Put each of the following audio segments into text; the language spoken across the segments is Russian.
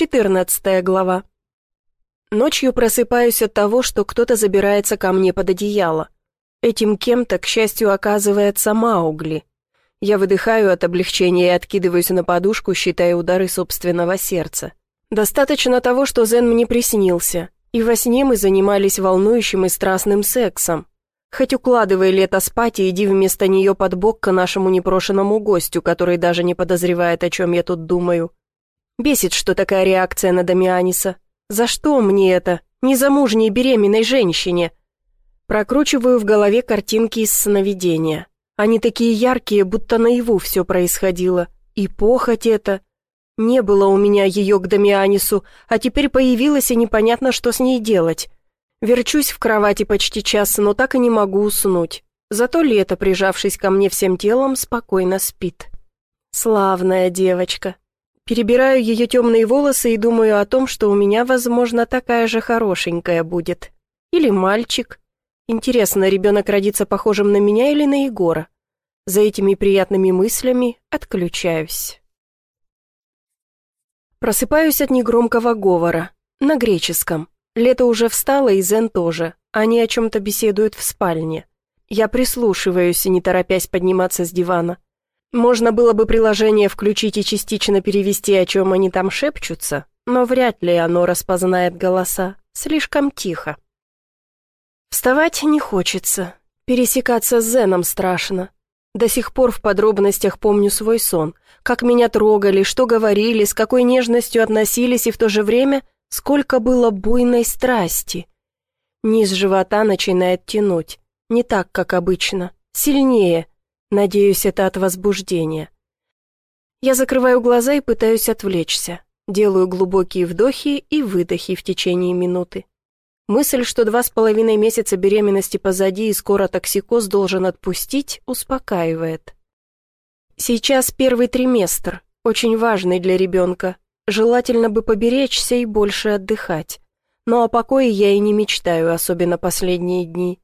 Четырнадцатая глава. Ночью просыпаюсь от того, что кто-то забирается ко мне под одеяло. Этим кем-то, к счастью, оказывается Маугли. Я выдыхаю от облегчения и откидываюсь на подушку, считая удары собственного сердца. Достаточно того, что Зен мне приснился, и во сне мы занимались волнующим и страстным сексом. Хоть укладывай лето спать и иди вместо нее под бок к нашему непрошенному гостю, который даже не подозревает, о чем я тут думаю. Бесит, что такая реакция на Дамианиса. За что мне это? Незамужней беременной женщине. Прокручиваю в голове картинки из сновидения. Они такие яркие, будто наяву все происходило. И похоть это. Не было у меня ее к Дамианису, а теперь появилась, и непонятно, что с ней делать. Верчусь в кровати почти час, но так и не могу уснуть. Зато Лето, прижавшись ко мне всем телом, спокойно спит. Славная девочка. Перебираю ее темные волосы и думаю о том, что у меня, возможно, такая же хорошенькая будет. Или мальчик. Интересно, ребенок родится похожим на меня или на Егора? За этими приятными мыслями отключаюсь. Просыпаюсь от негромкого говора. На греческом. Лето уже встало, и Зен тоже. Они о чем-то беседуют в спальне. Я прислушиваюсь, не торопясь подниматься с дивана. Можно было бы приложение включить и частично перевести, о чем они там шепчутся, но вряд ли оно распознает голоса. Слишком тихо. Вставать не хочется. Пересекаться с Зеном страшно. До сих пор в подробностях помню свой сон. Как меня трогали, что говорили, с какой нежностью относились и в то же время сколько было буйной страсти. Низ живота начинает тянуть. Не так, как обычно. Сильнее. Надеюсь, это от возбуждения. Я закрываю глаза и пытаюсь отвлечься. Делаю глубокие вдохи и выдохи в течение минуты. Мысль, что два с половиной месяца беременности позади и скоро токсикоз должен отпустить, успокаивает. Сейчас первый триместр, очень важный для ребенка. Желательно бы поберечься и больше отдыхать. Но о покое я и не мечтаю, особенно последние дни.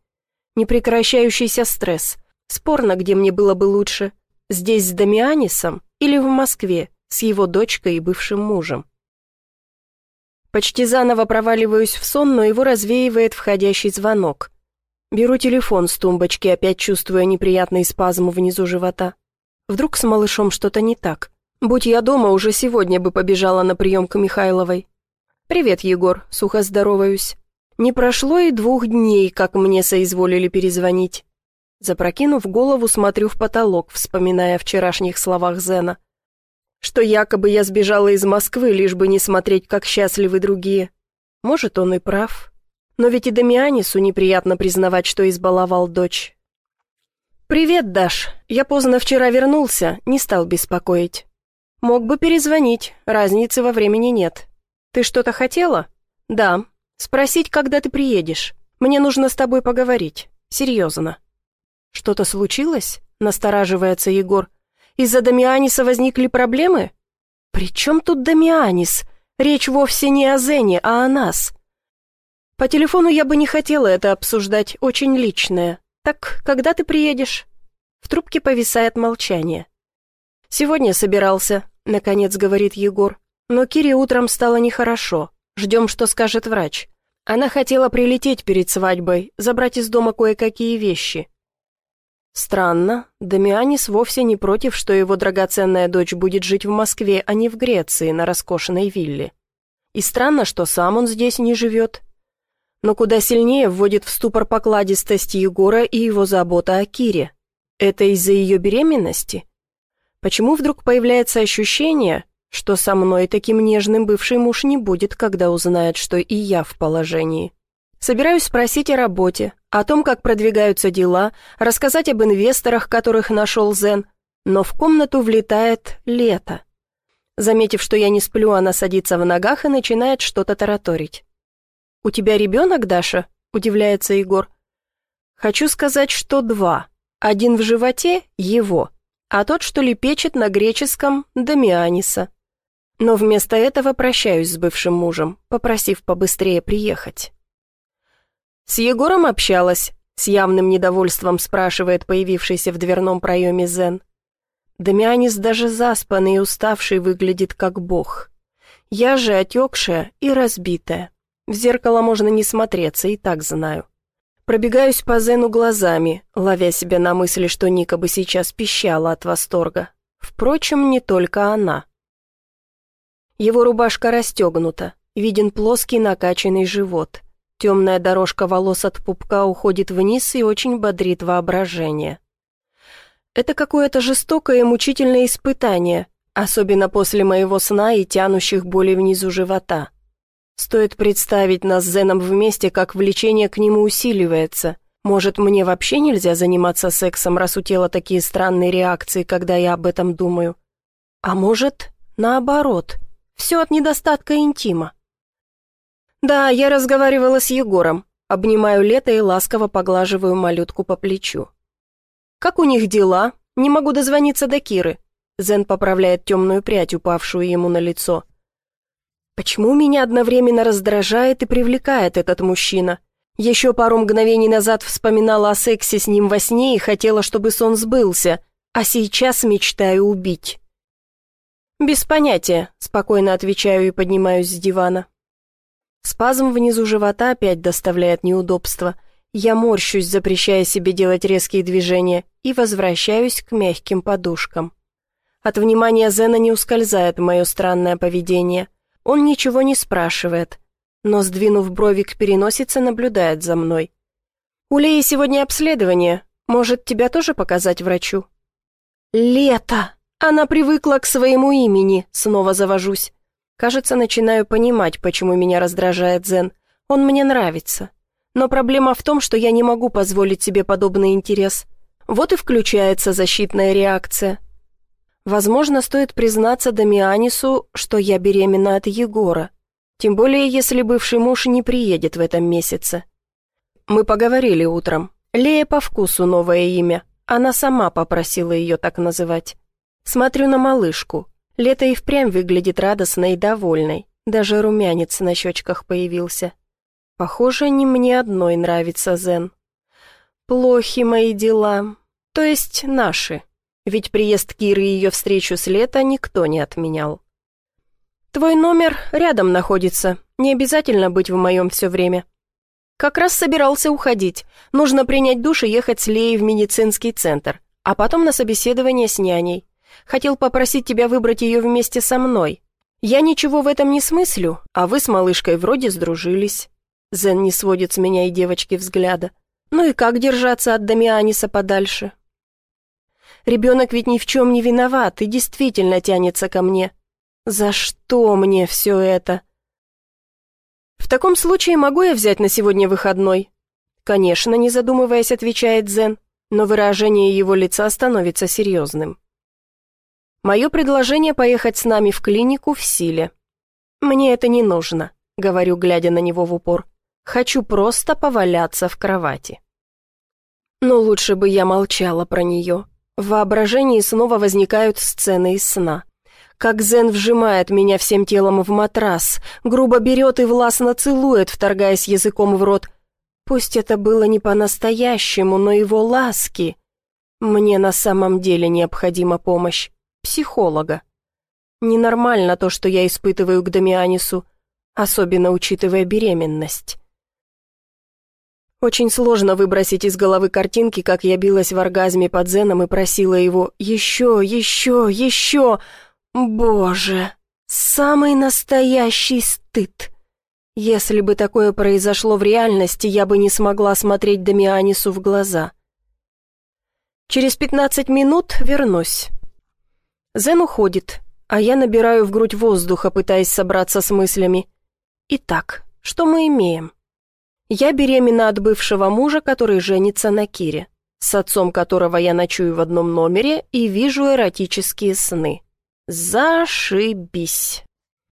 Непрекращающийся стресс. Спорно, где мне было бы лучше. Здесь с Дамианисом или в Москве с его дочкой и бывшим мужем. Почти заново проваливаюсь в сон, но его развеивает входящий звонок. Беру телефон с тумбочки, опять чувствуя неприятный спазм внизу живота. Вдруг с малышом что-то не так. Будь я дома, уже сегодня бы побежала на прием к Михайловой. «Привет, Егор», — сухо здороваюсь. Не прошло и двух дней, как мне соизволили перезвонить. Запрокинув голову, смотрю в потолок, вспоминая о вчерашних словах Зена что якобы я сбежала из Москвы, лишь бы не смотреть, как счастливы другие. Может, он и прав. Но ведь и Дамианису неприятно признавать, что избаловал дочь. «Привет, Даш. Я поздно вчера вернулся, не стал беспокоить. Мог бы перезвонить, разницы во времени нет. Ты что-то хотела?» «Да. Спросить, когда ты приедешь. Мне нужно с тобой поговорить. Серьезно». «Что-то случилось?» — настораживается Егор. Из-за Дамианиса возникли проблемы? При чем тут Дамианис? Речь вовсе не о Зене, а о нас. По телефону я бы не хотела это обсуждать, очень личное. Так, когда ты приедешь? В трубке повисает молчание. «Сегодня собирался», — наконец говорит Егор. «Но Кире утром стало нехорошо. Ждем, что скажет врач. Она хотела прилететь перед свадьбой, забрать из дома кое-какие вещи. Странно, Дамианис вовсе не против, что его драгоценная дочь будет жить в Москве, а не в Греции, на роскошной вилле. И странно, что сам он здесь не живет. Но куда сильнее вводит в ступор покладистость Егора и его забота о Кире. Это из-за ее беременности? Почему вдруг появляется ощущение, что со мной таким нежным бывший муж не будет, когда узнает, что и я в положении? Собираюсь спросить о работе, о том, как продвигаются дела, рассказать об инвесторах, которых нашел Зен, но в комнату влетает лето. Заметив, что я не сплю, она садится в ногах и начинает что-то тараторить. «У тебя ребенок, Даша?» – удивляется Егор. «Хочу сказать, что два. Один в животе – его, а тот, что лепечет на греческом – Дамианиса. Но вместо этого прощаюсь с бывшим мужем, попросив побыстрее приехать». «С Егором общалась?» — с явным недовольством спрашивает появившийся в дверном проеме Зен. Дамианис даже заспанный и уставший выглядит как бог. Я же отекшая и разбитая. В зеркало можно не смотреться, и так знаю. Пробегаюсь по Зену глазами, ловя себя на мысли, что Ника бы сейчас пищала от восторга. Впрочем, не только она. Его рубашка расстегнута, виден плоский накачанный живот. Темная дорожка волос от пупка уходит вниз и очень бодрит воображение. Это какое-то жестокое и мучительное испытание, особенно после моего сна и тянущих боли внизу живота. Стоит представить нас с Зеном вместе, как влечение к нему усиливается. Может, мне вообще нельзя заниматься сексом, раз у тела такие странные реакции, когда я об этом думаю? А может, наоборот, все от недостатка интима. Да, я разговаривала с Егором, обнимаю Лето и ласково поглаживаю малютку по плечу. «Как у них дела? Не могу дозвониться до Киры». Зен поправляет темную прядь, упавшую ему на лицо. «Почему меня одновременно раздражает и привлекает этот мужчина? Еще пару мгновений назад вспоминала о сексе с ним во сне и хотела, чтобы сон сбылся, а сейчас мечтаю убить». «Без понятия», — спокойно отвечаю и поднимаюсь с дивана. Спазм внизу живота опять доставляет неудобства. Я морщусь, запрещая себе делать резкие движения, и возвращаюсь к мягким подушкам. От внимания Зена не ускользает мое странное поведение. Он ничего не спрашивает, но, сдвинув брови к переносице, наблюдает за мной. «У Леи сегодня обследование. Может, тебя тоже показать врачу?» «Лето! Она привыкла к своему имени!» Снова завожусь. Кажется, начинаю понимать, почему меня раздражает Зен. Он мне нравится. Но проблема в том, что я не могу позволить себе подобный интерес. Вот и включается защитная реакция. Возможно, стоит признаться Дамианису, что я беременна от Егора. Тем более, если бывший муж не приедет в этом месяце. Мы поговорили утром. Лея по вкусу новое имя. Она сама попросила ее так называть. Смотрю на малышку. Лето и впрямь выглядит радостной и довольной. Даже румянец на щечках появился. Похоже, не мне одной нравится Зен. Плохи мои дела. То есть наши. Ведь приезд Киры и ее встречу с Лето никто не отменял. Твой номер рядом находится. Не обязательно быть в моем все время. Как раз собирался уходить. Нужно принять душ и ехать с Леей в медицинский центр, а потом на собеседование с няней. Хотел попросить тебя выбрать ее вместе со мной. Я ничего в этом не смыслю, а вы с малышкой вроде сдружились». Зен не сводит с меня и девочки взгляда. «Ну и как держаться от Дамианиса подальше?» «Ребенок ведь ни в чем не виноват и действительно тянется ко мне. За что мне все это?» «В таком случае могу я взять на сегодня выходной?» «Конечно, не задумываясь, отвечает Зен, но выражение его лица становится серьезным. Мое предложение поехать с нами в клинику в силе. Мне это не нужно, говорю, глядя на него в упор. Хочу просто поваляться в кровати. Но лучше бы я молчала про нее. В воображении снова возникают сцены из сна. Как Зен вжимает меня всем телом в матрас, грубо берет и властно целует, вторгаясь языком в рот. Пусть это было не по-настоящему, но его ласки. Мне на самом деле необходима помощь психолога. Ненормально то, что я испытываю к Дамианису, особенно учитывая беременность. Очень сложно выбросить из головы картинки, как я билась в оргазме под Зеном и просила его «Еще, еще, еще!» Боже, самый настоящий стыд. Если бы такое произошло в реальности, я бы не смогла смотреть Дамианису в глаза. Через пятнадцать минут вернусь. Зен уходит, а я набираю в грудь воздуха, пытаясь собраться с мыслями. Итак, что мы имеем? Я беременна от бывшего мужа, который женится на Кире, с отцом которого я ночую в одном номере и вижу эротические сны. Зашибись.